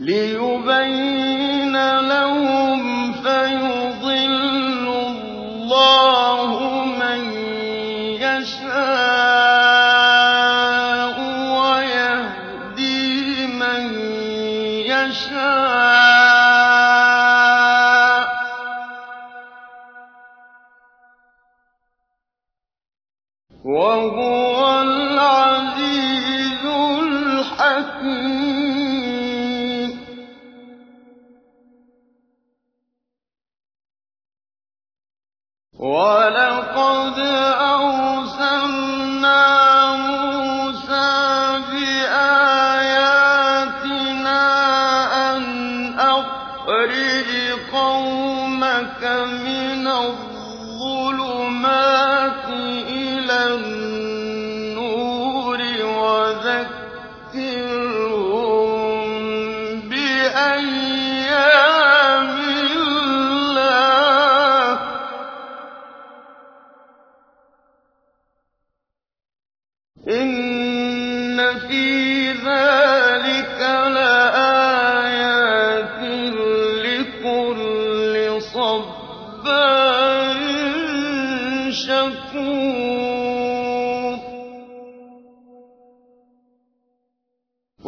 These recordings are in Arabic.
ليبين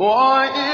وَإِذْ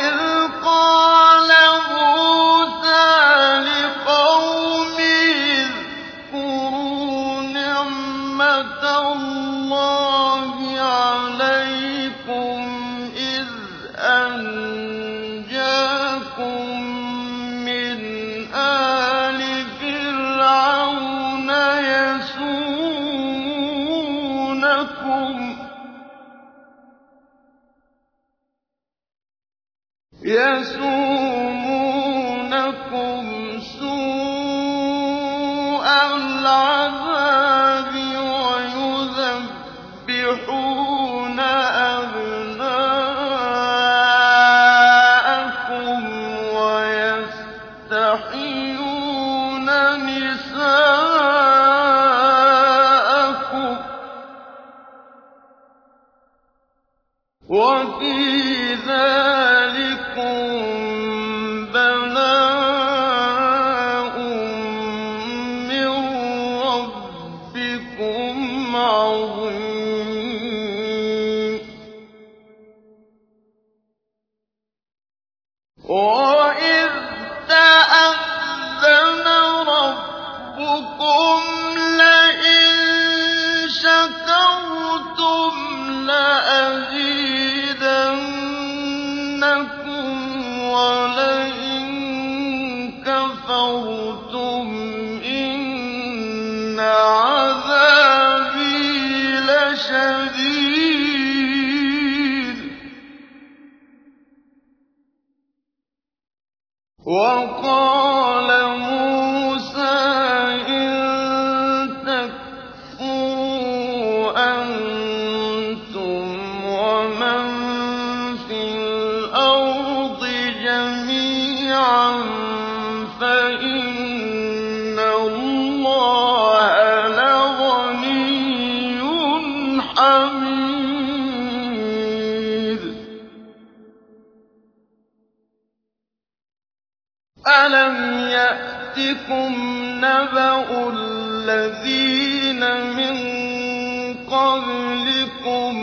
قَبْلِكُمْ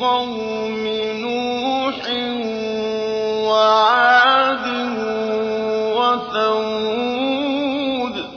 قَوْمِ نُوحٍ وَعَادٍ وَثَمُودَ ۛ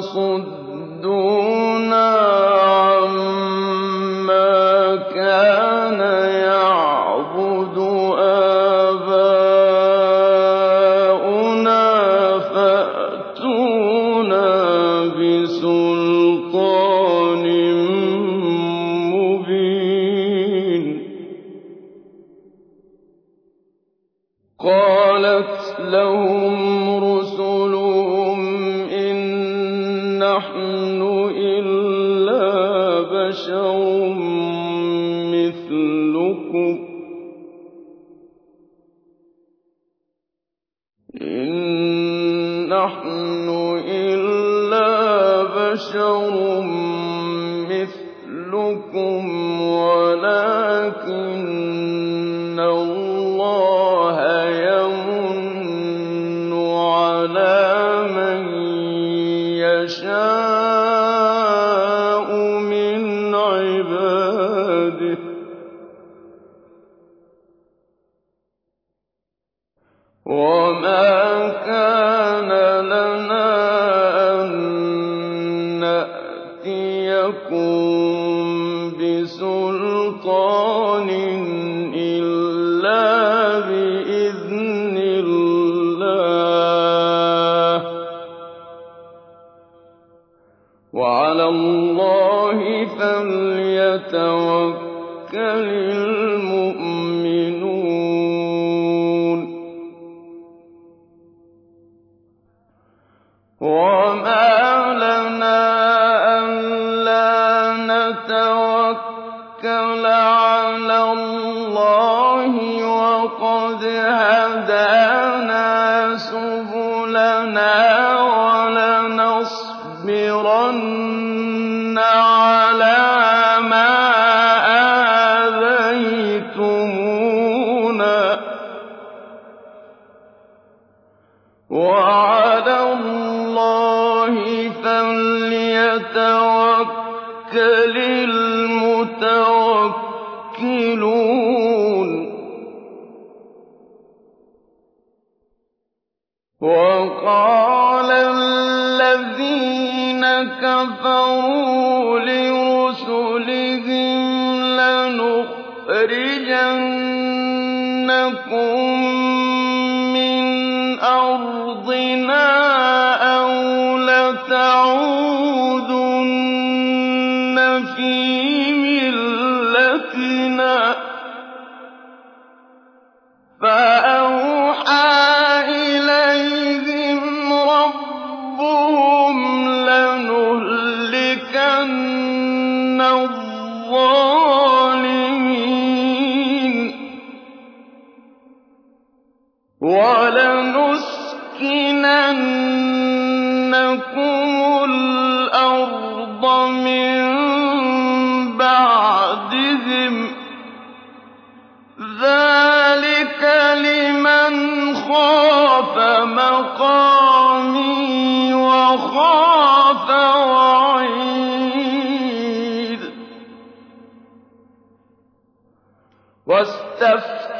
تَصُدُّونَا يَكُن بِسُوءٍ يَخْرِجَنَّكُم مِّنْ أَرْضِنَا أَوْ لَتَعُودُنَّ فِي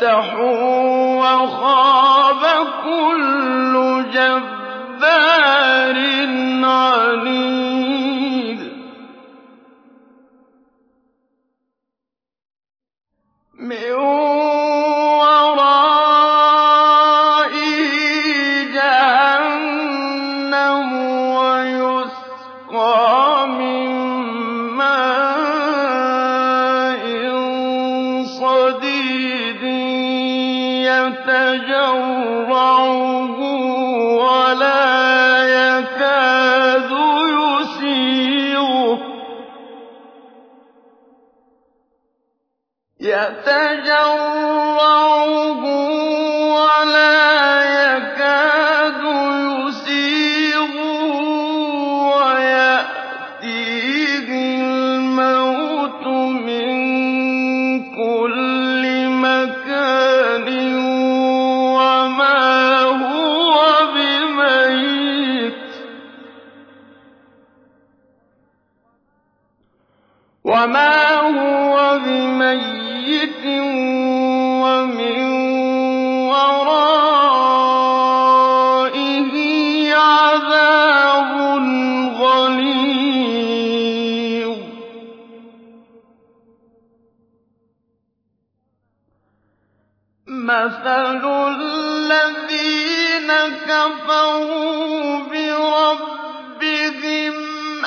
يَفْتَحُونَ فَتَجَرَّ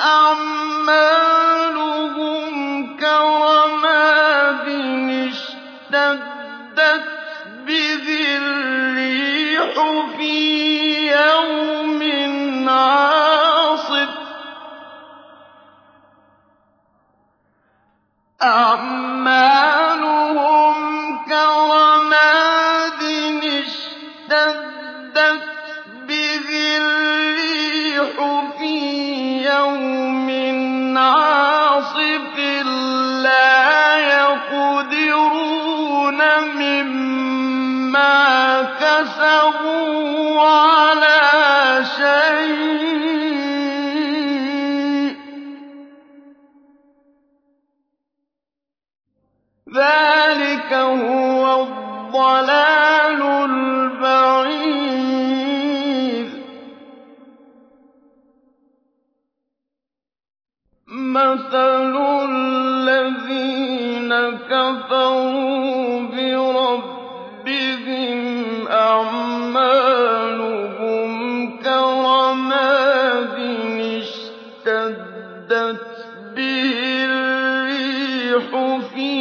أعمالكم الرِّيحُ فِي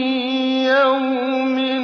يَوْمٍ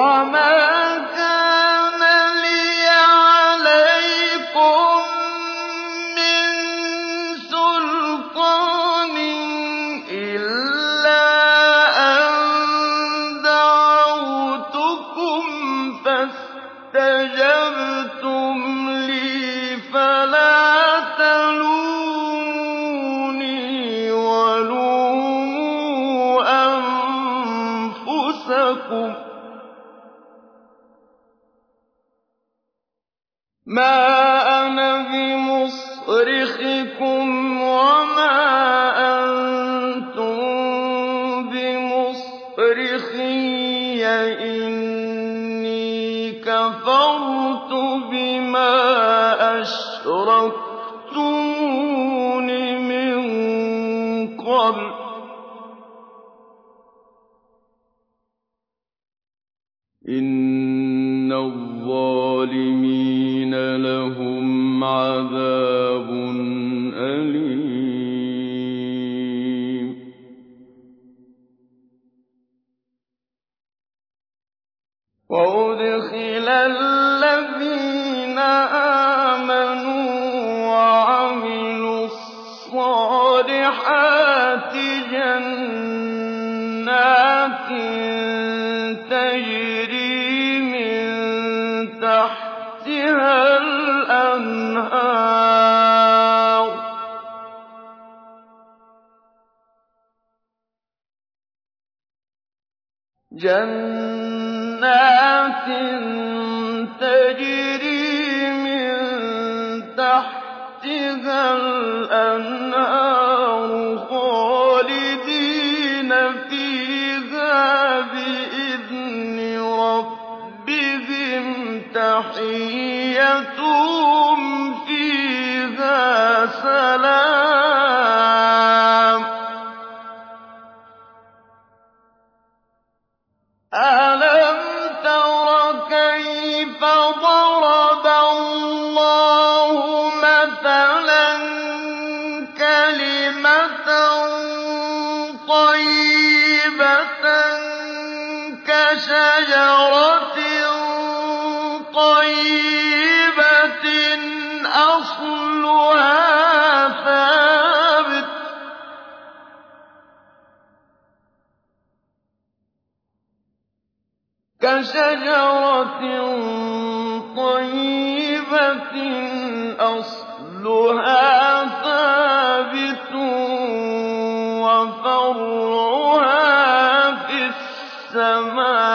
وَمَا الْأَنْهَارُ خَالِدِينَ فِيهَا بِإِذْنِ رَبِّهِمْ ۖ. تَحِيَّتُهُمْ كَشَجَرَةٍ طَيِّبَةٍ أَصْلُهَا ثَابِتٌ وَفَرْعُهَا فِي السَّمَاءِ.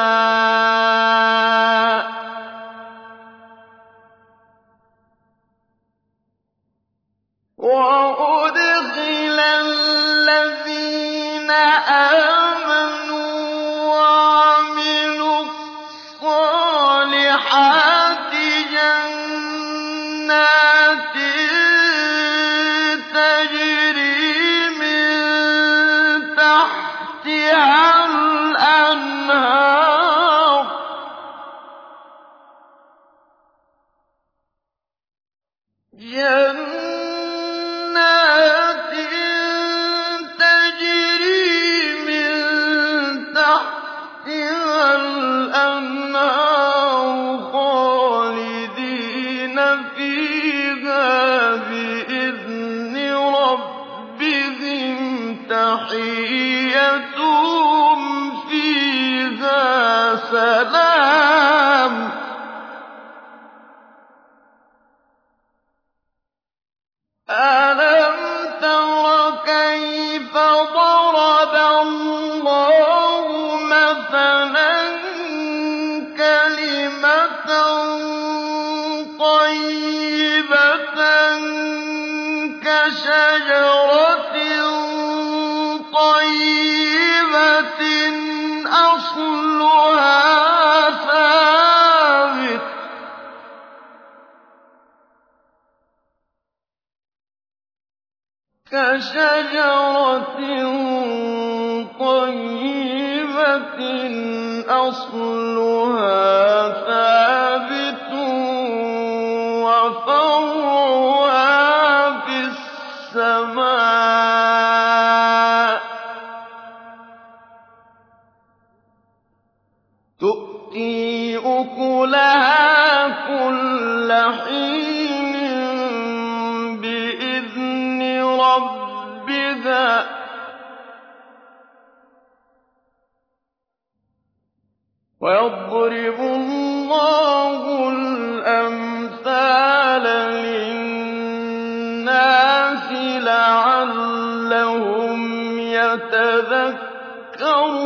تذكرون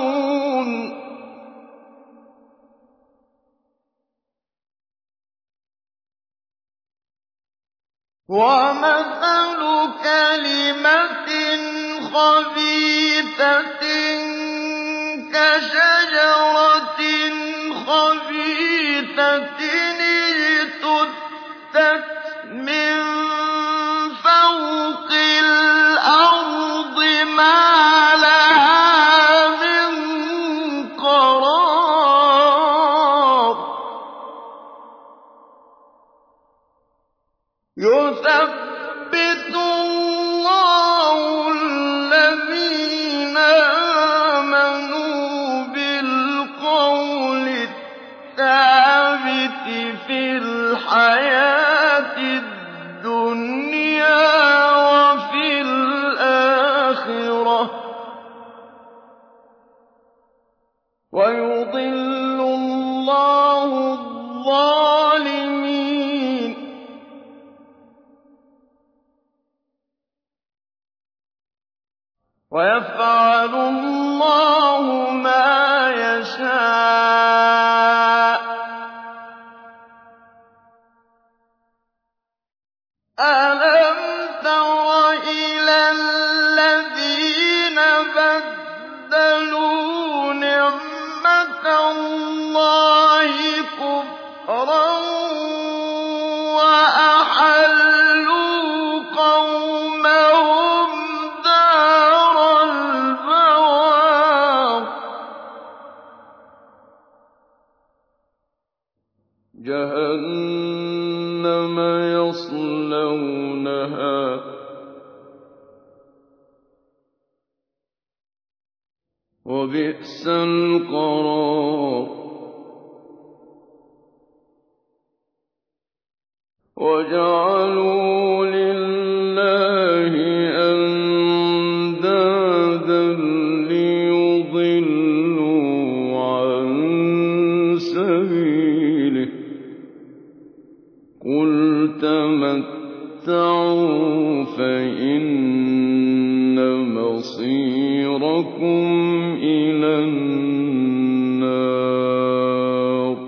وَمَثَلُ كَلِمَةٍ خَبِيثَةٍ كَشَجَرَةٍ خَبِيثَةٍ ويفعل الله غَيْرَكُمْ إِلَى النَّارِ ۖ.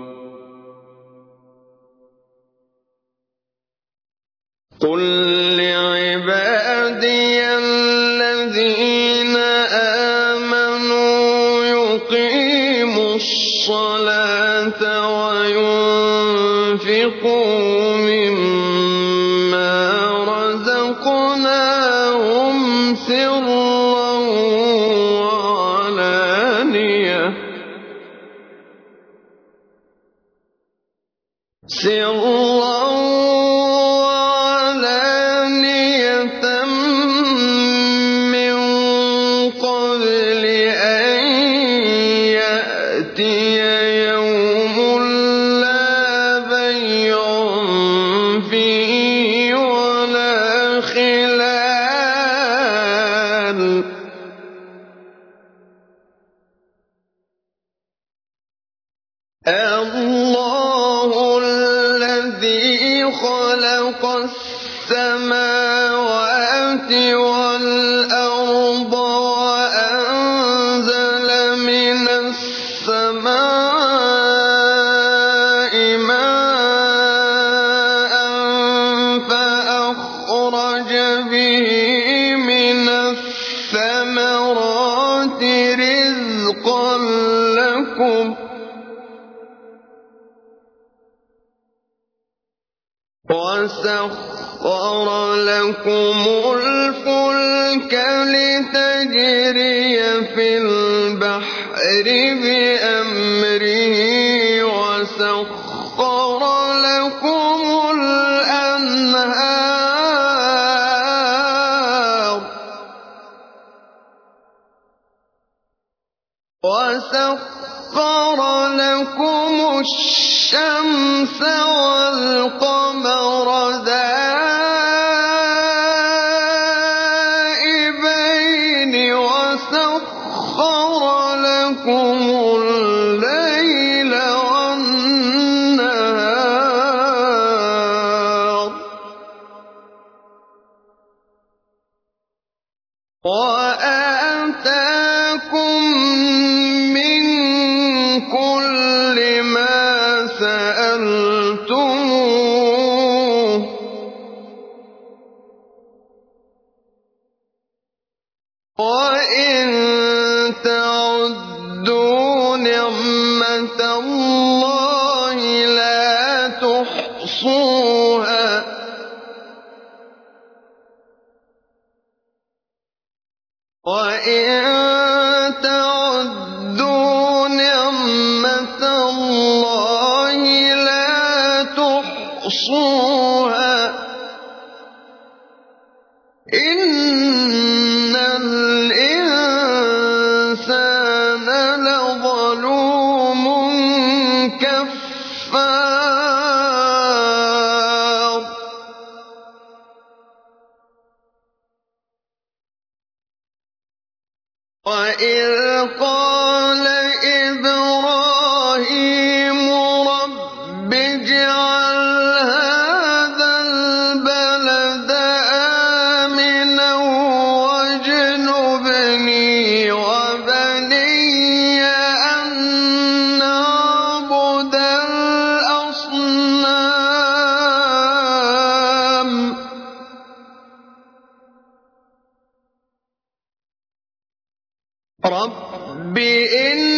رَبِّ إِنَّهُنَّ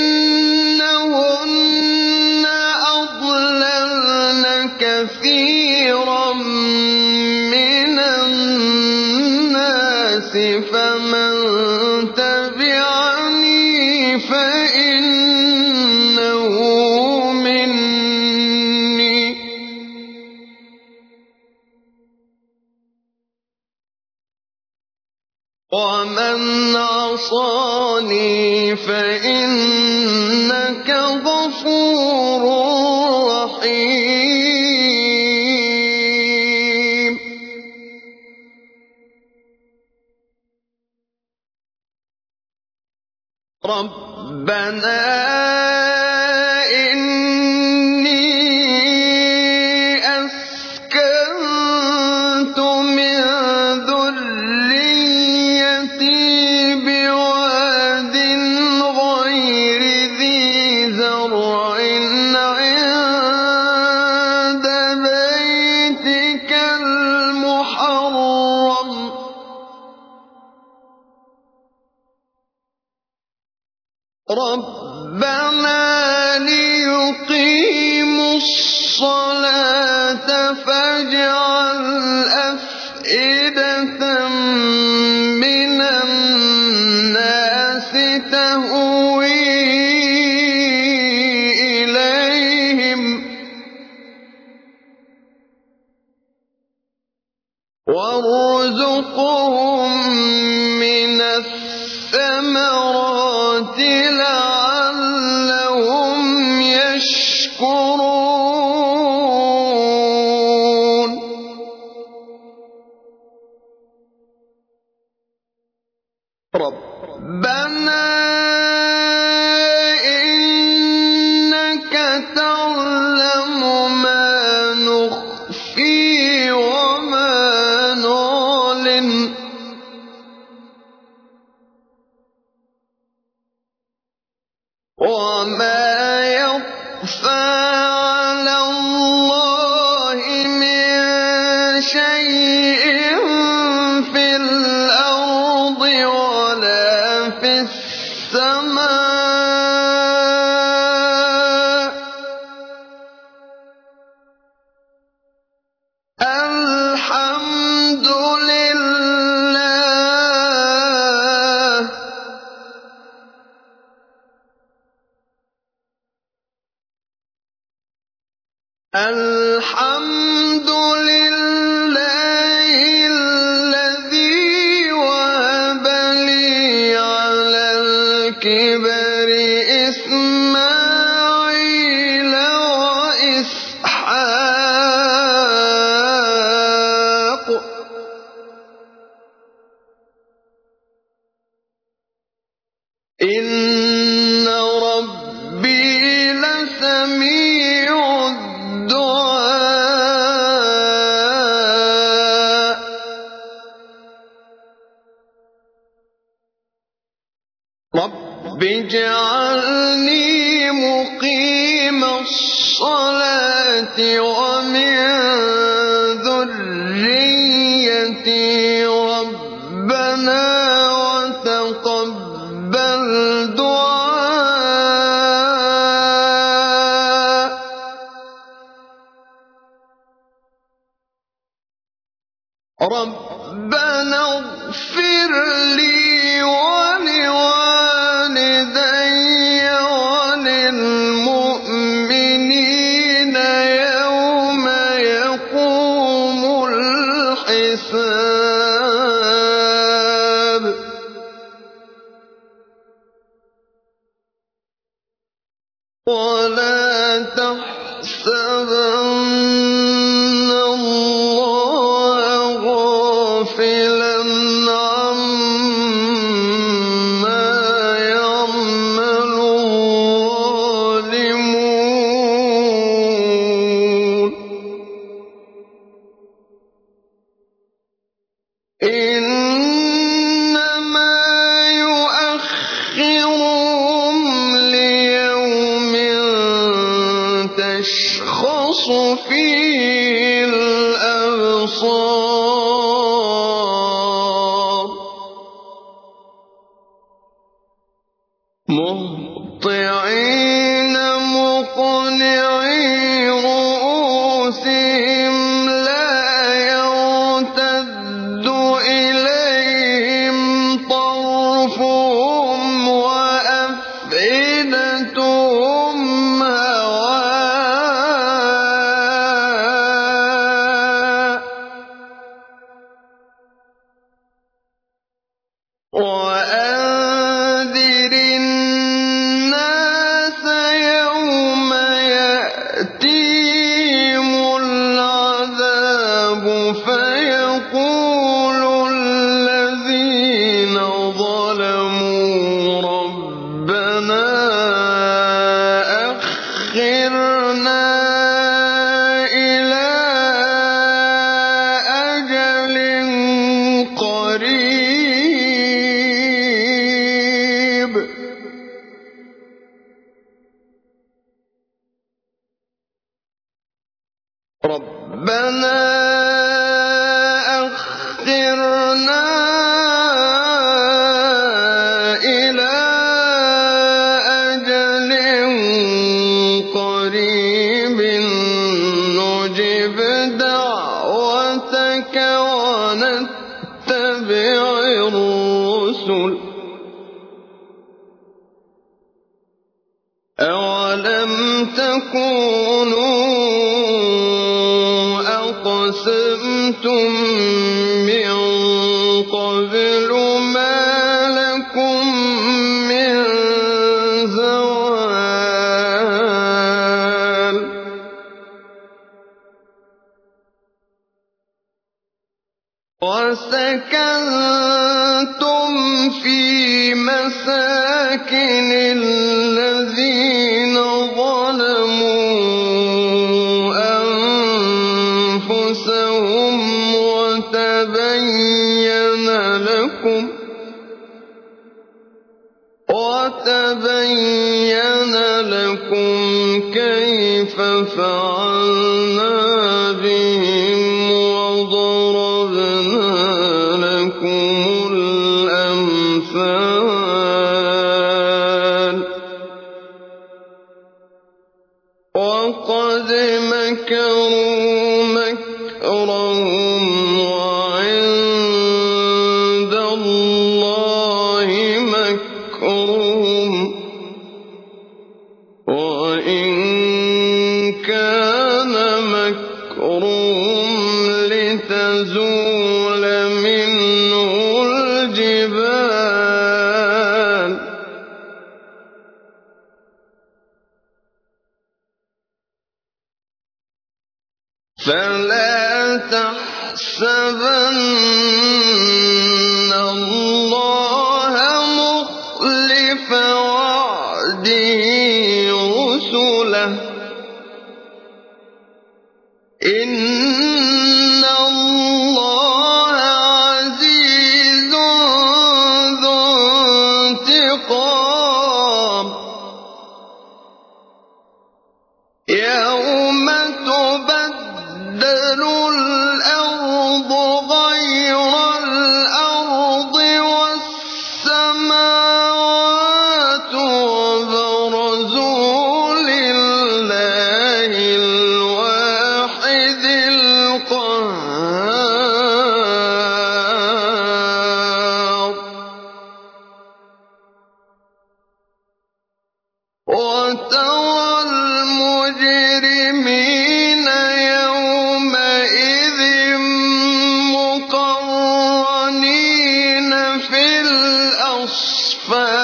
رَبَّنَا لِيُقِيمُوا الصَّلَاةَ فَاجْعَلْ رَبَّنَا اغْفِرْ لِي نفورا أَلَمْ تَكُونُوا أَقْسَمْتُم مِّن فَرَأَيْتَ مَكْرُهُمْ لِتَزُولَ فلا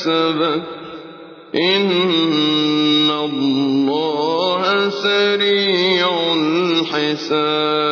كسبت إن الله سريع الحساب